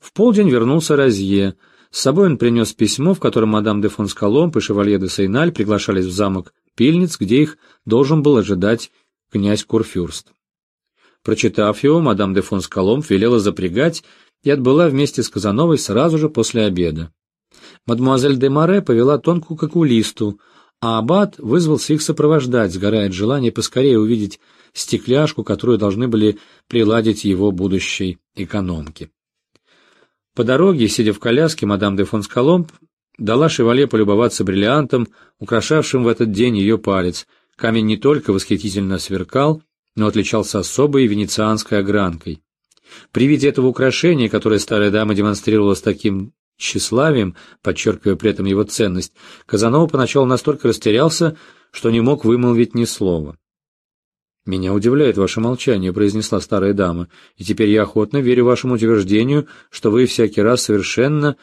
В полдень вернулся Розье. С собой он принес письмо, в котором мадам де Фонскаломб и шевалье де Сейналь приглашались в замок Пильниц, где их должен был ожидать князь Курфюрст. Прочитав его, мадам де Фонскаломб велела запрягать и отбыла вместе с Казановой сразу же после обеда. Мадемуазель де Море повела тонкую к окулисту, а аббат вызвался их сопровождать, сгорая от желания поскорее увидеть стекляшку, которую должны были приладить его будущей экономке. По дороге, сидя в коляске, мадам де Фонскаломб дала шевале полюбоваться бриллиантом, украшавшим в этот день ее палец. Камень не только восхитительно сверкал, но отличался особой венецианской огранкой. При виде этого украшения, которое старая дама демонстрировала с таким тщеславием, подчеркивая при этом его ценность, Казанова поначалу настолько растерялся, что не мог вымолвить ни слова. «Меня удивляет ваше молчание», — произнесла старая дама, «и теперь я охотно верю вашему утверждению, что вы всякий раз совершенно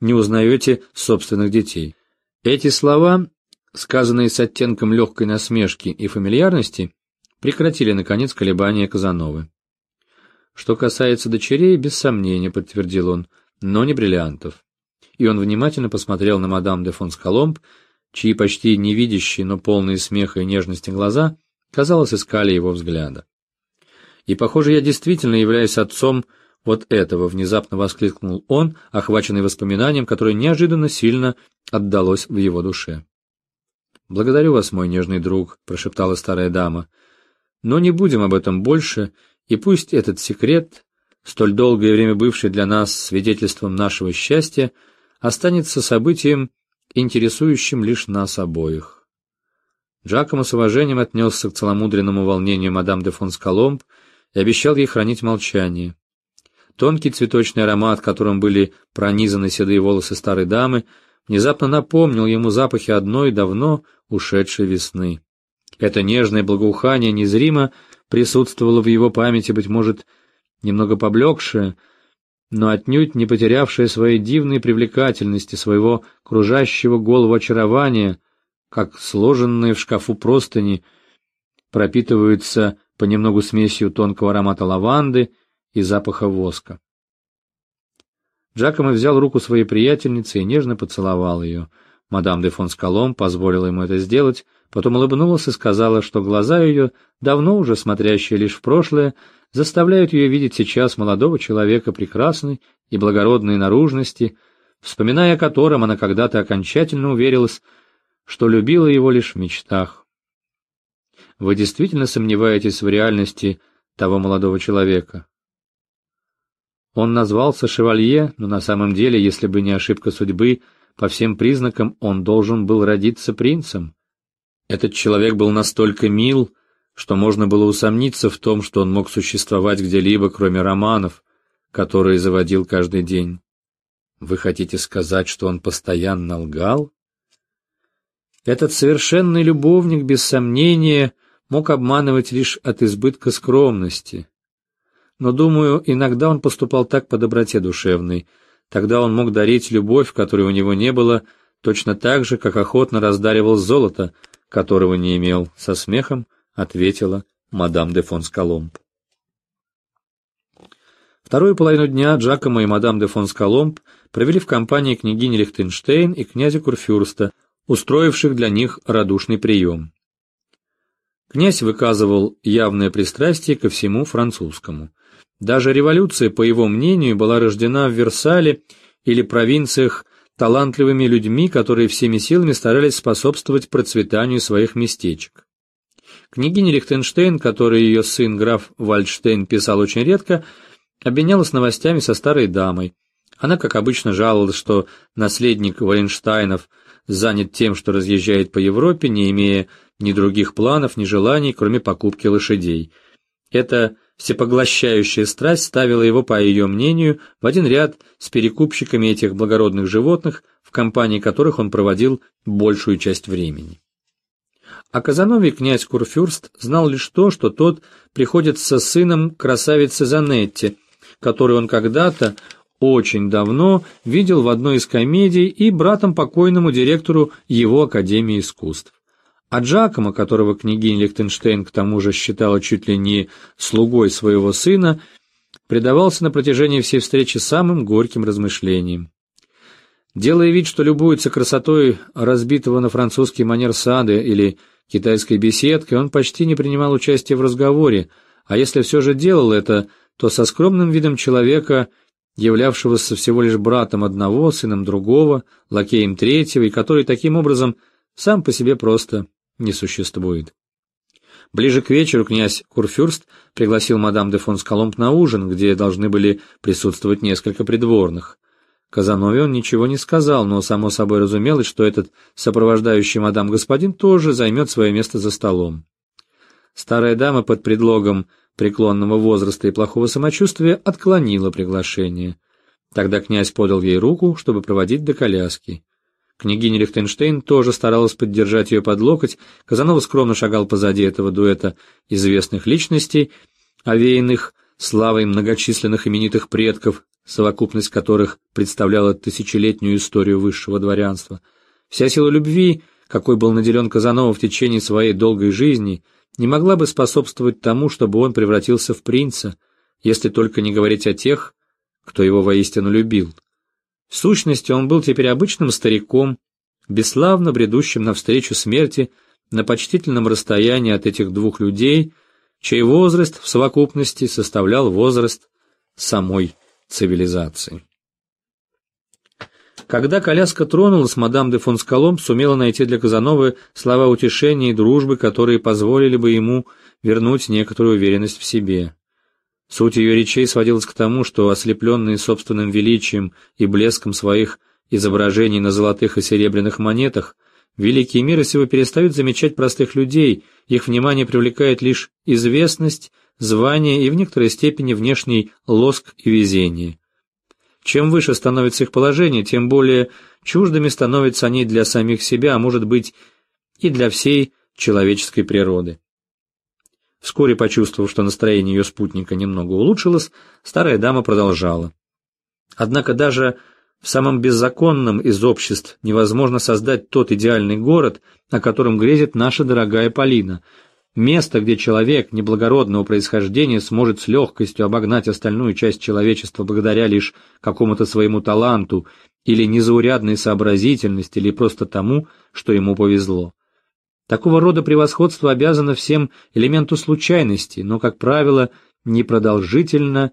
не узнаете собственных детей». Эти слова, сказанные с оттенком легкой насмешки и фамильярности, прекратили, наконец, колебания Казановы. «Что касается дочерей, без сомнения», — подтвердил он, — «но не бриллиантов». И он внимательно посмотрел на мадам де фон Скаломб, чьи почти невидящие, но полные смеха и нежности глаза — казалось, искали его взгляда. «И, похоже, я действительно являюсь отцом вот этого», — внезапно воскликнул он, охваченный воспоминанием, которое неожиданно сильно отдалось в его душе. «Благодарю вас, мой нежный друг», — прошептала старая дама. «Но не будем об этом больше, и пусть этот секрет, столь долгое время бывший для нас свидетельством нашего счастья, останется событием, интересующим лишь нас обоих». Джакомо с уважением отнесся к целомудренному волнению мадам де фон Скаломб и обещал ей хранить молчание. Тонкий цветочный аромат, которым были пронизаны седые волосы старой дамы, внезапно напомнил ему запахи одной давно ушедшей весны. Это нежное благоухание незримо присутствовало в его памяти, быть может, немного поблекшее, но отнюдь не потерявшее своей дивной привлекательности, своего кружащего голову очарования — как сложенные в шкафу простыни пропитываются понемногу смесью тонкого аромата лаванды и запаха воска. Джакомо взял руку своей приятельницы и нежно поцеловал ее. Мадам де фон Скалом позволила ему это сделать, потом улыбнулась и сказала, что глаза ее, давно уже смотрящие лишь в прошлое, заставляют ее видеть сейчас молодого человека прекрасной и благородной наружности, вспоминая о котором она когда-то окончательно уверилась, что любила его лишь в мечтах. Вы действительно сомневаетесь в реальности того молодого человека? Он назвался шевалье, но на самом деле, если бы не ошибка судьбы, по всем признакам он должен был родиться принцем. Этот человек был настолько мил, что можно было усомниться в том, что он мог существовать где-либо, кроме романов, которые заводил каждый день. Вы хотите сказать, что он постоянно лгал? Этот совершенный любовник, без сомнения, мог обманывать лишь от избытка скромности. Но, думаю, иногда он поступал так по доброте душевной. Тогда он мог дарить любовь, которой у него не было, точно так же, как охотно раздаривал золото, которого не имел, со смехом ответила мадам де фон Скаломб. Вторую половину дня Джакомо и мадам де фон Скаломб провели в компании княгини Лихтенштейн и князя Курфюрста, устроивших для них радушный прием. Князь выказывал явное пристрастие ко всему французскому. Даже революция, по его мнению, была рождена в Версале или провинциях талантливыми людьми, которые всеми силами старались способствовать процветанию своих местечек. Княгиня Лихтенштейн, которой ее сын граф Вальдштейн писал очень редко, обменялась новостями со старой дамой. Она, как обычно, жаловалась, что наследник Валенштайнов занят тем, что разъезжает по Европе, не имея ни других планов, ни желаний, кроме покупки лошадей. Эта всепоглощающая страсть ставила его, по ее мнению, в один ряд с перекупщиками этих благородных животных, в компании которых он проводил большую часть времени. О Казанове князь Курфюрст знал лишь то, что тот приходится сыном красавицы Занетти, которую он когда-то очень давно видел в одной из комедий и братом покойному директору его Академии искусств. А Джакома, которого княгиня Лихтенштейн к тому же считала чуть ли не слугой своего сына, предавался на протяжении всей встречи самым горьким размышлениям. Делая вид, что любуется красотой разбитого на французский манер сада или китайской беседки, он почти не принимал участия в разговоре, а если все же делал это, то со скромным видом человека, являвшегося всего лишь братом одного, сыном другого, лакеем третьего, и который таким образом сам по себе просто не существует. Ближе к вечеру князь Курфюрст пригласил мадам де фон Скаломб на ужин, где должны были присутствовать несколько придворных. Казанове он ничего не сказал, но само собой разумелось, что этот сопровождающий мадам господин тоже займет свое место за столом. Старая дама под предлогом преклонного возраста и плохого самочувствия отклонила приглашение. Тогда князь подал ей руку, чтобы проводить до коляски. Княгиня Лихтенштейн тоже старалась поддержать ее под локоть, Казанова скромно шагал позади этого дуэта известных личностей, овеянных славой многочисленных именитых предков, совокупность которых представляла тысячелетнюю историю высшего дворянства. Вся сила любви, какой был наделен Казанова в течение своей долгой жизни, не могла бы способствовать тому, чтобы он превратился в принца, если только не говорить о тех, кто его воистину любил. В сущности, он был теперь обычным стариком, бесславно бредущим навстречу смерти на почтительном расстоянии от этих двух людей, чей возраст в совокупности составлял возраст самой цивилизации. Когда коляска тронулась, мадам де фон Скалом сумела найти для Казановы слова утешения и дружбы, которые позволили бы ему вернуть некоторую уверенность в себе. Суть ее речей сводилась к тому, что ослепленные собственным величием и блеском своих изображений на золотых и серебряных монетах, великие миры сего перестают замечать простых людей, их внимание привлекает лишь известность, звание и в некоторой степени внешний лоск и везение. Чем выше становится их положение, тем более чуждыми становятся они для самих себя, а может быть и для всей человеческой природы. Вскоре, почувствовав, что настроение ее спутника немного улучшилось, старая дама продолжала. Однако даже в самом беззаконном из обществ невозможно создать тот идеальный город, о котором грезит наша дорогая Полина. Место, где человек неблагородного происхождения сможет с легкостью обогнать остальную часть человечества благодаря лишь какому-то своему таланту или незаурядной сообразительности, или просто тому, что ему повезло. Такого рода превосходство обязано всем элементу случайности, но, как правило, непродолжительно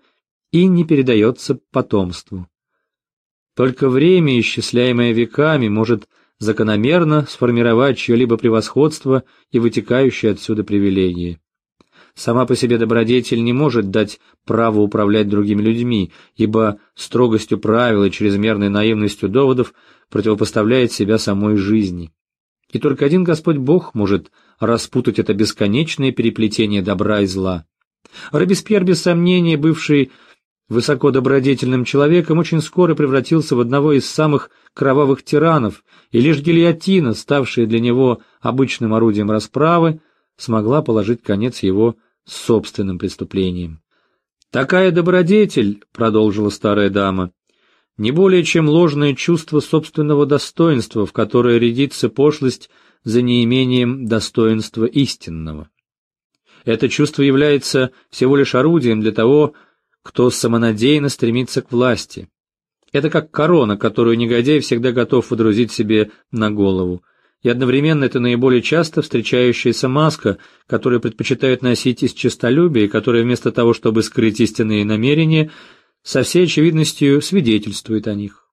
и не передается потомству. Только время, исчисляемое веками, может закономерно сформировать чье-либо превосходство и вытекающие отсюда привилегии. Сама по себе добродетель не может дать право управлять другими людьми, ибо строгостью правил и чрезмерной наивностью доводов противопоставляет себя самой жизни. И только один Господь Бог может распутать это бесконечное переплетение добра и зла. Робеспьер, без сомнения, бывший высоко добродетельным человеком, очень скоро превратился в одного из самых кровавых тиранов, и лишь гильотина, ставшая для него обычным орудием расправы, смогла положить конец его собственным преступлениям. «Такая добродетель», — продолжила старая дама, не более чем ложное чувство собственного достоинства, в которое рядится пошлость за неимением достоинства истинного. Это чувство является всего лишь орудием для того, кто самонадеянно стремится к власти. Это как корона, которую негодяй всегда готов водрузить себе на голову. И одновременно это наиболее часто встречающаяся маска, которую предпочитают носить из честолюбия, которая вместо того, чтобы скрыть истинные намерения, со всей очевидностью свидетельствует о них.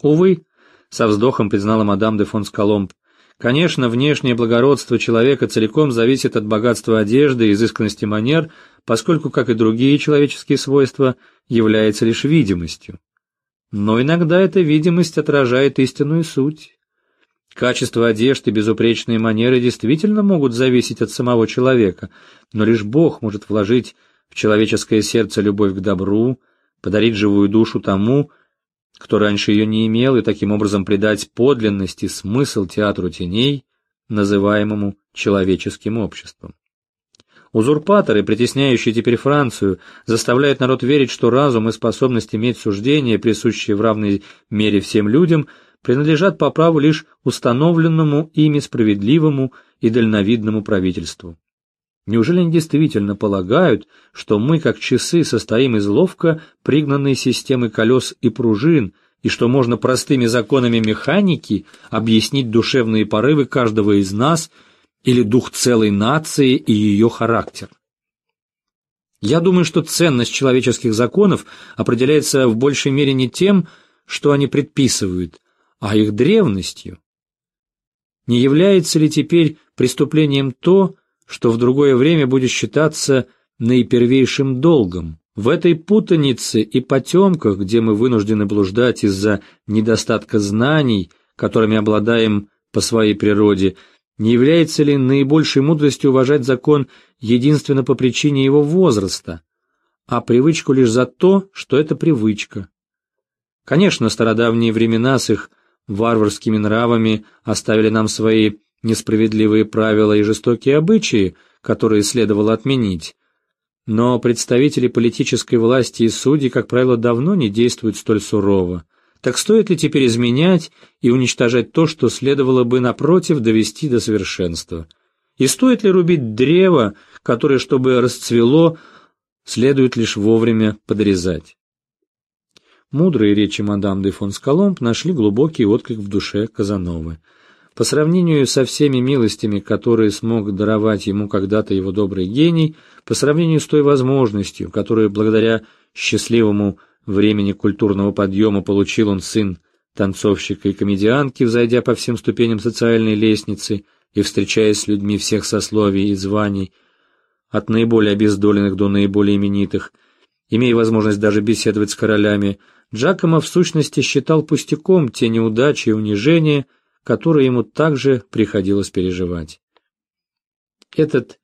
Увы, со вздохом признала мадам де фон Скаломб, конечно, внешнее благородство человека целиком зависит от богатства одежды изысканности манер, поскольку, как и другие человеческие свойства, является лишь видимостью. Но иногда эта видимость отражает истинную суть. Качество одежды безупречные манеры действительно могут зависеть от самого человека, но лишь Бог может вложить в человеческое сердце любовь к добру, подарить живую душу тому, кто раньше ее не имел, и таким образом придать подлинность и смысл театру теней, называемому человеческим обществом. Узурпаторы, притесняющие теперь Францию, заставляют народ верить, что разум и способность иметь суждения, присущие в равной мере всем людям, принадлежат по праву лишь установленному ими справедливому и дальновидному правительству. Неужели они действительно полагают, что мы, как часы, состоим из ловко пригнанной системы колес и пружин, и что можно простыми законами механики объяснить душевные порывы каждого из нас или дух целой нации и ее характер? Я думаю, что ценность человеческих законов определяется в большей мере не тем, что они предписывают, а их древностью. Не является ли теперь преступлением то, что в другое время будет считаться наипервейшим долгом. В этой путанице и потемках, где мы вынуждены блуждать из-за недостатка знаний, которыми обладаем по своей природе, не является ли наибольшей мудростью уважать закон единственно по причине его возраста, а привычку лишь за то, что это привычка? Конечно, стародавние времена с их варварскими нравами оставили нам свои несправедливые правила и жестокие обычаи, которые следовало отменить. Но представители политической власти и судьи, как правило, давно не действуют столь сурово. Так стоит ли теперь изменять и уничтожать то, что следовало бы, напротив, довести до совершенства? И стоит ли рубить древо, которое, чтобы расцвело, следует лишь вовремя подрезать? Мудрые речи мадам де фон Скаломб нашли глубокий отклик в душе Казановы. По сравнению со всеми милостями, которые смог даровать ему когда-то его добрый гений, по сравнению с той возможностью, которую благодаря счастливому времени культурного подъема получил он сын танцовщика и комедианки, взойдя по всем ступеням социальной лестницы и встречаясь с людьми всех сословий и званий, от наиболее обездоленных до наиболее именитых, имея возможность даже беседовать с королями, Джакомо в сущности считал пустяком те неудачи и унижения, которые ему также приходилось переживать. Этот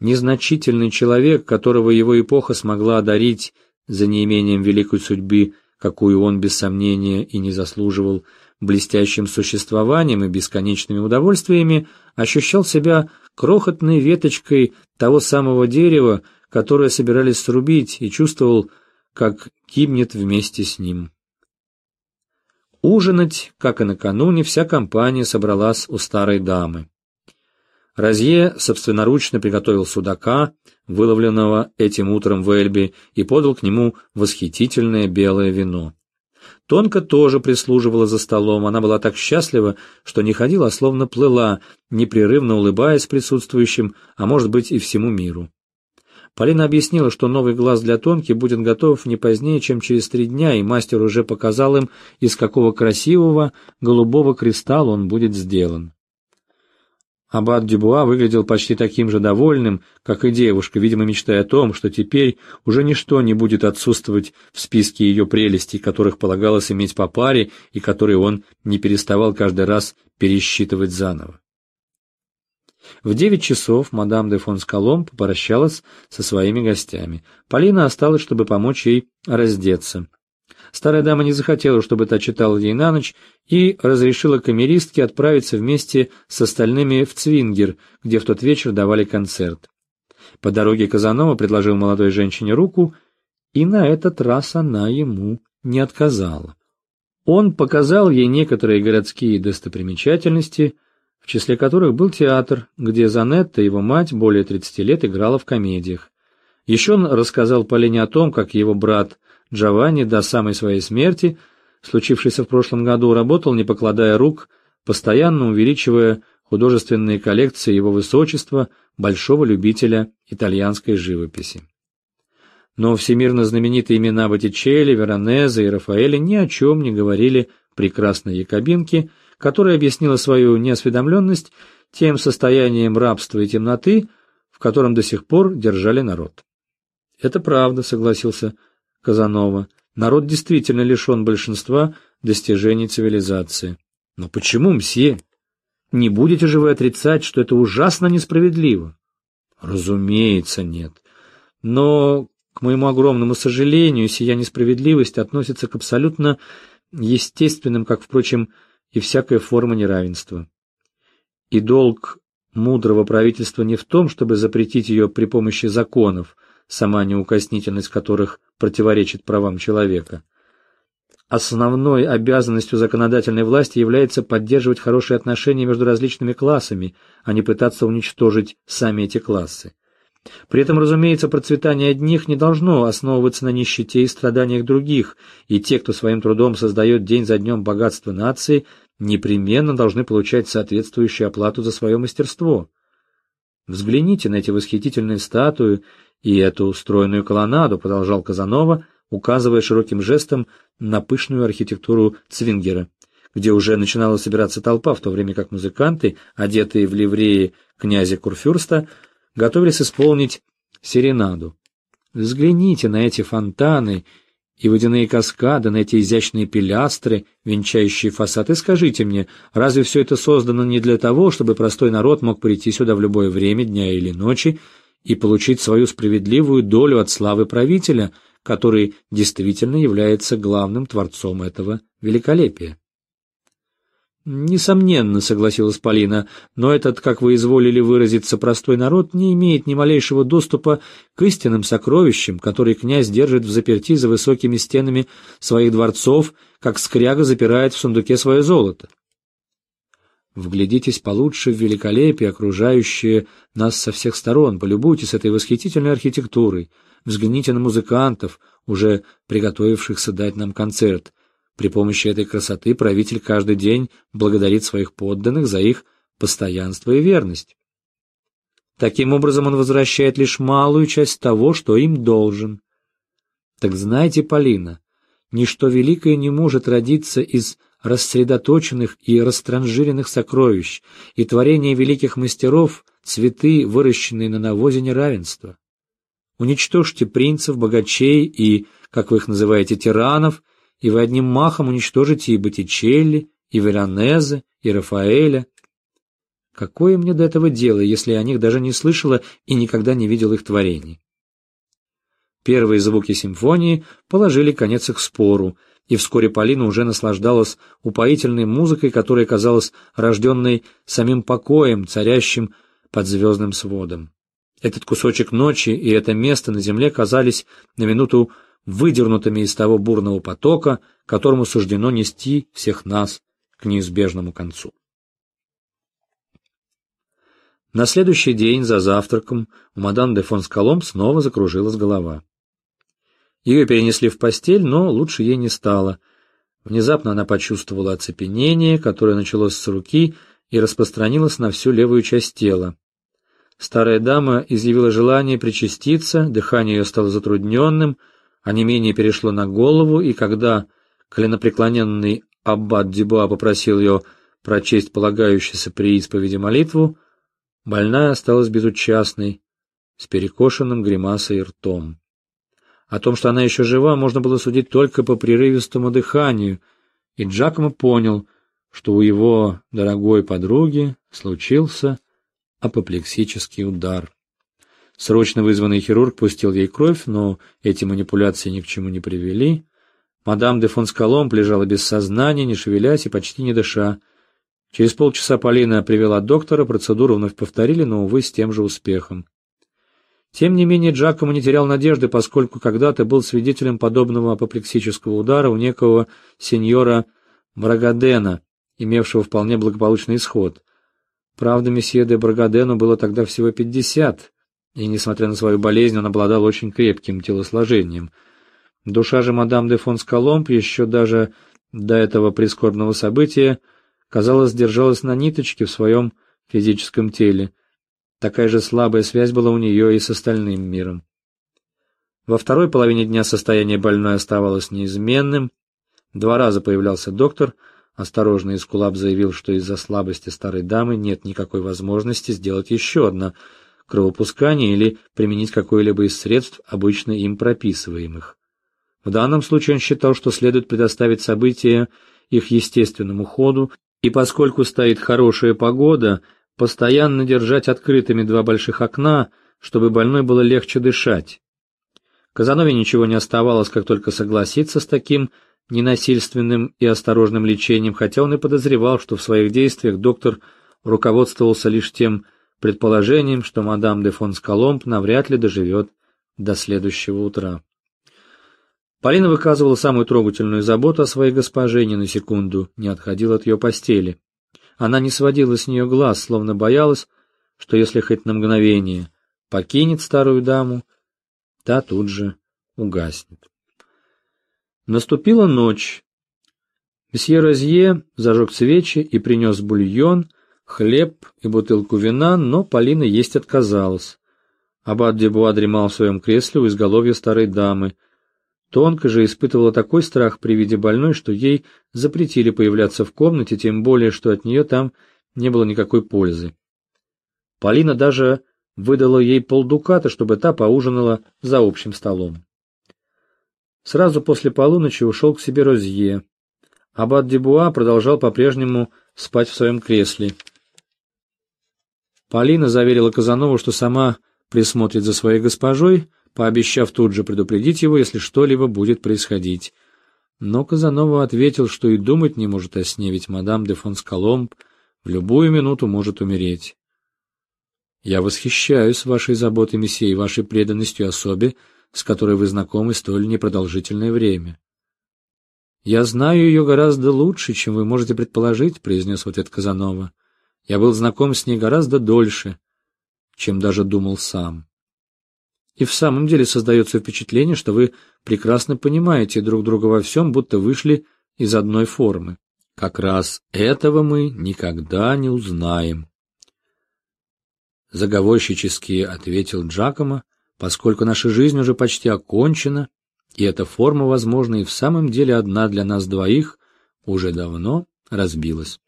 незначительный человек, которого его эпоха смогла одарить за неимением великой судьбы, какую он без сомнения и не заслуживал, блестящим существованием и бесконечными удовольствиями, ощущал себя крохотной веточкой того самого дерева, которое собирались срубить, и чувствовал, как гибнет вместе с ним. Ужинать, как и накануне, вся компания собралась у старой дамы. Розье собственноручно приготовил судака, выловленного этим утром в Эльбе, и подал к нему восхитительное белое вино. Тонка тоже прислуживала за столом, она была так счастлива, что не ходила, а словно плыла, непрерывно улыбаясь присутствующим, а может быть и всему миру. Полина объяснила, что новый глаз для Тонки будет готов не позднее, чем через три дня, и мастер уже показал им, из какого красивого голубого кристалла он будет сделан. Аббат Дюбуа выглядел почти таким же довольным, как и девушка, видимо, мечтая о том, что теперь уже ничто не будет отсутствовать в списке ее прелестей, которых полагалось иметь по паре и которые он не переставал каждый раз пересчитывать заново. В девять часов мадам де фон Скалом попрощалась со своими гостями. Полина осталась, чтобы помочь ей раздеться. Старая дама не захотела, чтобы та читала ей на ночь, и разрешила камеристке отправиться вместе с остальными в Цвингер, где в тот вечер давали концерт. По дороге Казанова предложил молодой женщине руку, и на этот раз она ему не отказала. Он показал ей некоторые городские достопримечательности – в числе которых был театр, где Занетта, его мать, более 30 лет играла в комедиях. Еще он рассказал Полине о том, как его брат Джованни до самой своей смерти, случившейся в прошлом году, работал, не покладая рук, постоянно увеличивая художественные коллекции его высочества, большого любителя итальянской живописи. Но всемирно знаменитые имена Боттичелли, Веронезе и Рафаэля ни о чем не говорили прекрасной якобинке, которая объяснила свою неосведомленность тем состоянием рабства и темноты, в котором до сих пор держали народ. «Это правда», — согласился Казанова. «Народ действительно лишен большинства достижений цивилизации». «Но почему, мсье? Не будете же вы отрицать, что это ужасно несправедливо?» «Разумеется, нет. Но, к моему огромному сожалению, сия несправедливость относится к абсолютно естественным, как, впрочем, и всякая форма неравенства. И долг мудрого правительства не в том, чтобы запретить ее при помощи законов, сама неукоснительность которых противоречит правам человека, основной обязанностью законодательной власти является поддерживать хорошие отношения между различными классами, а не пытаться уничтожить сами эти классы. При этом, разумеется, процветание одних не должно основываться на нищете и страданиях других, и те, кто своим трудом создает день за днем богатство нации, непременно должны получать соответствующую оплату за свое мастерство. Взгляните на эти восхитительные статуи и эту устроенную колоннаду, продолжал Казанова, указывая широким жестом на пышную архитектуру Цвингера, где уже начинала собираться толпа, в то время как музыканты, одетые в ливреи князя Курфюрста, готовились исполнить серенаду. Взгляните на эти фонтаны и водяные каскады, на эти изящные пилястры, венчающие фасад, и скажите мне, разве все это создано не для того, чтобы простой народ мог прийти сюда в любое время, дня или ночи, и получить свою справедливую долю от славы правителя, который действительно является главным творцом этого великолепия? Несомненно, согласилась Полина, но этот, как вы изволили выразиться, простой народ не имеет ни малейшего доступа к истинным сокровищам, которые князь держит в заперти за высокими стенами своих дворцов, как скряга запирает в сундуке свое золото. Вглядитесь получше в великолепие, окружающее нас со всех сторон, полюбуйтесь этой восхитительной архитектурой, взгляните на музыкантов, уже приготовившихся дать нам концерт, при помощи этой красоты правитель каждый день благодарит своих подданных за их постоянство и верность. Таким образом он возвращает лишь малую часть того, что им должен. Так знаете, Полина, ничто великое не может родиться из рассредоточенных и растранжиренных сокровищ, и творения великих мастеров — цветы, выращенные на навозе неравенства. Уничтожьте принцев, богачей и, как вы их называете, тиранов — и вы одним махом уничтожите и Боттичелли, и Веронезе, и Рафаэля. Какое мне до этого дело, если я о них даже не слышала и никогда не видел их творений? Первые звуки симфонии положили конец их спору, и вскоре Полина уже наслаждалась упоительной музыкой, которая казалась рожденной самим покоем, царящим под звездным сводом. Этот кусочек ночи и это место на земле казались на минуту выдернутыми из того бурного потока, которому суждено нести всех нас к неизбежному концу. На следующий день за завтраком у мадам де фон Скалом снова закружилась голова. Ее перенесли в постель, но лучше ей не стало. Внезапно она почувствовала оцепенение, которое началось с руки и распространилось на всю левую часть тела. Старая дама изъявила желание причаститься, дыхание ее стало затрудненным — а не менее перешло на голову, и когда коленопреклоненный аббат Дюбуа попросил ее прочесть полагающуюся при исповеди молитву, больная осталась безучастной, с перекошенным гримасой и ртом. О том, что она еще жива, можно было судить только по прерывистому дыханию, и Джакомо понял, что у его дорогой подруги случился апоплексический удар. Срочно вызванный хирург пустил ей кровь, но эти манипуляции ни к чему не привели. Мадам де фон Скаломб лежала без сознания, не шевелясь и почти не дыша. Через полчаса Полина привела доктора, процедуру вновь повторили, но, увы, с тем же успехом. Тем не менее, Джакомо не терял надежды, поскольку когда-то был свидетелем подобного апоплексического удара у некого сеньора Брагадена, имевшего вполне благополучный исход. Правда, месье де Брагадену было тогда всего пятьдесят, и, несмотря на свою болезнь, он обладал очень крепким телосложением. Душа же мадам де фон Скаломб еще даже до этого прискорбного события, казалось, держалась на ниточке в своем физическом теле. Такая же слабая связь была у нее и с остальным миром. Во второй половине дня состояние больной оставалось неизменным. Два раза появлялся доктор, осторожно Искулап заявил, что из-за слабости старой дамы нет никакой возможности сделать еще одно – кровопускания или применить какое-либо из средств, обычно им прописываемых. В данном случае он считал, что следует предоставить события их естественному ходу, и поскольку стоит хорошая погода, постоянно держать открытыми два больших окна, чтобы больной было легче дышать. Казанове ничего не оставалось, как только согласиться с таким ненасильственным и осторожным лечением, хотя он и подозревал, что в своих действиях доктор руководствовался лишь тем, предположением, что мадам де фон Скаломб навряд ли доживет до следующего утра. Полина выказывала самую трогательную заботу о своей госпоже ни на секунду не отходила от ее постели. Она не сводила с нее глаз, словно боялась, что если хоть на мгновение покинет старую даму, та тут же угаснет. Наступила ночь. Месье Розье зажег свечи и принес бульон, хлеб и бутылку вина, но Полина есть отказалась. Аббат Дебуа дремал в своем кресле у изголовья старой дамы. Тонко же испытывала такой страх при виде больной, что ей запретили появляться в комнате, тем более, что от нее там не было никакой пользы. Полина даже выдала ей полдуката, чтобы та поужинала за общим столом. Сразу после полуночи ушел к себе Розье. Аббат Дебуа продолжал по-прежнему спать в своем кресле. Полина заверила Казанову, что сама присмотрит за своей госпожой, пообещав тут же предупредить его, если что-либо будет происходить. Но Казанова ответил, что и думать не может о сне, ведь мадам де Фонскаломб в любую минуту может умереть. «Я восхищаюсь вашей заботой, месье, и вашей преданностью особе, с которой вы знакомы столь непродолжительное время». «Я знаю ее гораздо лучше, чем вы можете предположить», — произнес в ответ Казанова. «Я был знаком с ней гораздо дольше, чем даже думал сам. И в самом деле создается впечатление, что вы прекрасно понимаете друг друга во всем, будто вышли из одной формы. Как раз этого мы никогда не узнаем. Заговорщически ответил Джакомо, поскольку наша жизнь уже почти окончена, и эта форма, возможно, и в самом деле одна для нас двоих, уже давно разбилась.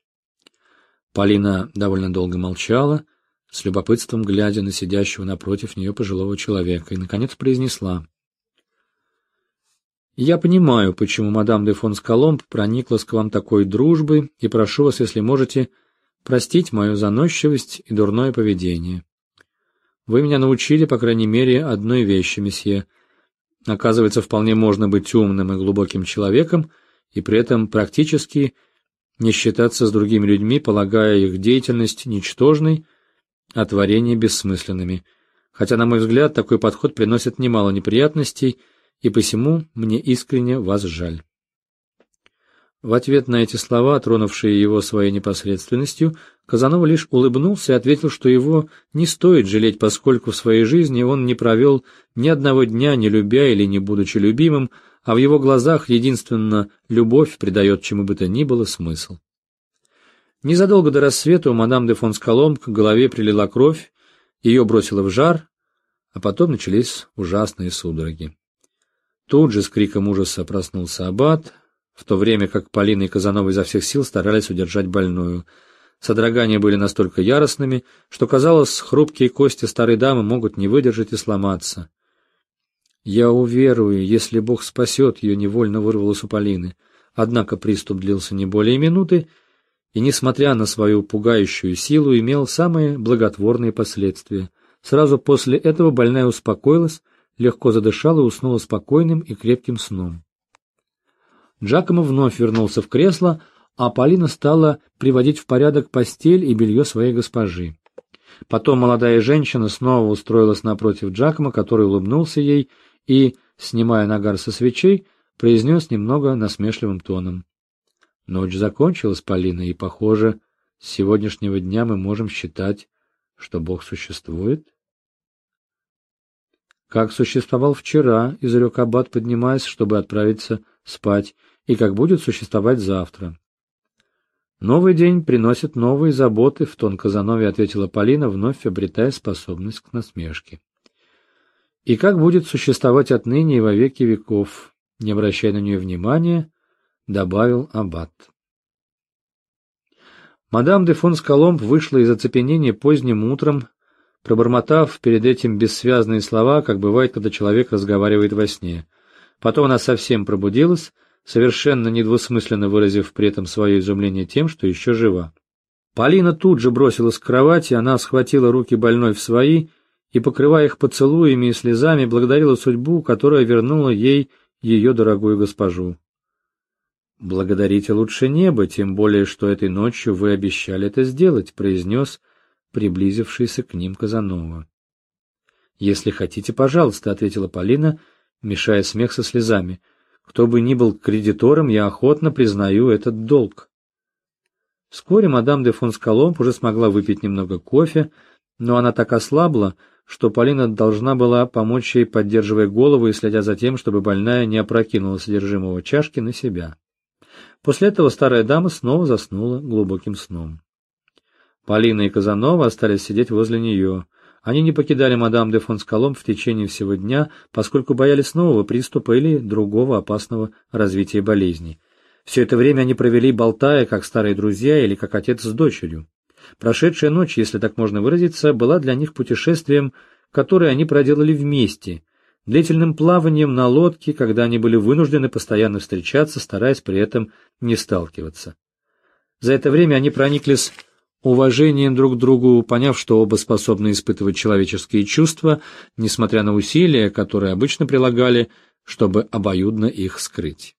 Полина довольно долго молчала, с любопытством глядя на сидящего напротив нее пожилого человека, и, наконец, произнесла. «Я понимаю, почему мадам де фон Скаломб прониклась к вам такой дружбой, и прошу вас, если можете, простить мою заносчивость и дурное поведение. Вы меня научили, по крайней мере, одной вещи, месье. Оказывается, вполне можно быть умным и глубоким человеком, и при этом практически не считаться с другими людьми, полагая их деятельность ничтожной, а творения бессмысленными. Хотя, на мой взгляд, такой подход приносит немало неприятностей, и посему мне искренне вас жаль. В ответ на эти слова, тронувшие его своей непосредственностью, Казанова лишь улыбнулся и ответил, что его не стоит жалеть, поскольку в своей жизни он не провел ни одного дня, не любя или не будучи любимым, а в его глазах единственно любовь придает чему бы то ни было смысл. Незадолго до рассвета у мадам де фон Скаломб к голове прилила кровь, ее бросило в жар, а потом начались ужасные судороги. Тут же с криком ужаса проснулся аббат, в то время как Полина и Казанова изо всех сил старались удержать больную. Содрогания были настолько яростными, что, казалось, хрупкие кости старой дамы могут не выдержать и сломаться. «Я уверую, если Бог спасет ее», — невольно вырвалось у Полины. Однако приступ длился не более минуты, и, несмотря на свою пугающую силу, имел самые благотворные последствия. Сразу после этого больная успокоилась, легко задышала и уснула спокойным и крепким сном. Джакомо вновь вернулся в кресло, а Полина стала приводить в порядок постель и белье своей госпожи. Потом молодая женщина снова устроилась напротив Джакома, который улыбнулся ей и, снимая нагар со свечей, произнес немного насмешливым тоном. Ночь закончилась, Полина, и, похоже, с сегодняшнего дня мы можем считать, что Бог существует. Как существовал вчера, изрек Аббат, поднимаясь, чтобы отправиться спать, и как будет существовать завтра. Новый день приносит новые заботы, в тон Казанове ответила Полина, вновь обретая способность к насмешке. И как будет существовать отныне и во веки веков, не обращая на нее внимания, добавил аббат. Мадам де фон Скаломб вышла из оцепенения поздним утром, пробормотав перед этим бессвязные слова, как бывает, когда человек разговаривает во сне. Потом она совсем пробудилась, совершенно недвусмысленно выразив при этом свое изумление тем, что еще жива. Полина тут же бросилась к кровати, она схватила руки больной в свои и, покрывая их поцелуями и слезами, благодарила судьбу, которая вернула ей ее дорогую госпожу. «Благодарите лучше небо, тем более, что этой ночью вы обещали это сделать», — произнес приблизившийся к ним Казанова. «Если хотите, пожалуйста», — ответила Полина, мешая смех со слезами. Кто бы ни был кредитором, я охотно признаю этот долг. Вскоре мадам де Фонскаломб уже смогла выпить немного кофе, но она так ослабла, что Полина должна была помочь ей, поддерживая голову и следя за тем, чтобы больная не опрокинула содержимого чашки на себя. После этого старая дама снова заснула глубоким сном. Полина и Казанова остались сидеть возле нее. Они не покидали мадам де Фонскалом в течение всего дня, поскольку боялись нового приступа или другого опасного развития болезни. Все это время они провели, болтая, как старые друзья или как отец с дочерью. Прошедшая ночь, если так можно выразиться, была для них путешествием, которое они проделали вместе, длительным плаванием на лодке, когда они были вынуждены постоянно встречаться, стараясь при этом не сталкиваться. За это время они прониклись уважением друг к другу, поняв, что оба способны испытывать человеческие чувства, несмотря на усилия, которые обычно прилагали, чтобы обоюдно их скрыть.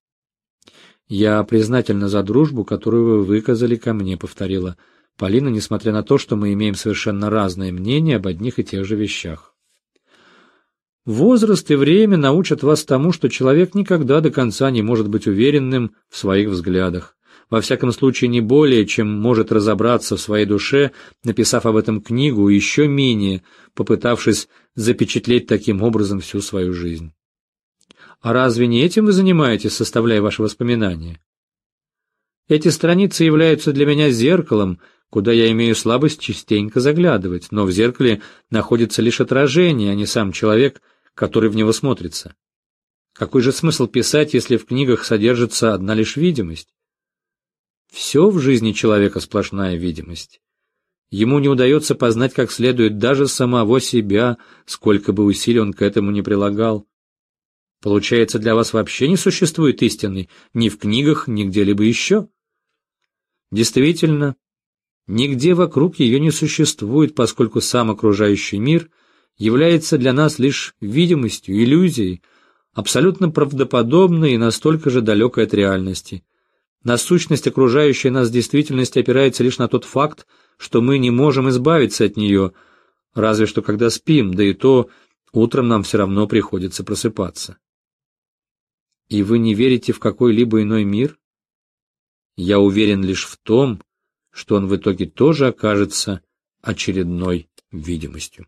«Я признательна за дружбу, которую вы выказали ко мне», — повторила Полина, несмотря на то, что мы имеем совершенно разное мнение об одних и тех же вещах. Возраст и время научат вас тому, что человек никогда до конца не может быть уверенным в своих взглядах. Во всяком случае, не более, чем может разобраться в своей душе, написав об этом книгу, еще менее, попытавшись запечатлеть таким образом всю свою жизнь. А разве не этим вы занимаетесь, составляя ваши воспоминания? Эти страницы являются для меня зеркалом, куда я имею слабость частенько заглядывать, но в зеркале находится лишь отражение, а не сам человек, который в него смотрится. Какой же смысл писать, если в книгах содержится одна лишь видимость? Все в жизни человека сплошная видимость. Ему не удается познать как следует даже самого себя, сколько бы усилий он к этому не прилагал. Получается, для вас вообще не существует истины ни в книгах, ни где-либо еще? Действительно, Нигде вокруг ее не существует, поскольку сам окружающий мир является для нас лишь видимостью, иллюзией, абсолютно правдоподобной и настолько же далекой от реальности. Насущность окружающей нас действительности опирается лишь на тот факт, что мы не можем избавиться от нее, разве что когда спим, да и то утром нам все равно приходится просыпаться. И вы не верите в какой-либо иной мир? Я уверен лишь в том, что он в итоге тоже окажется очередной видимостью.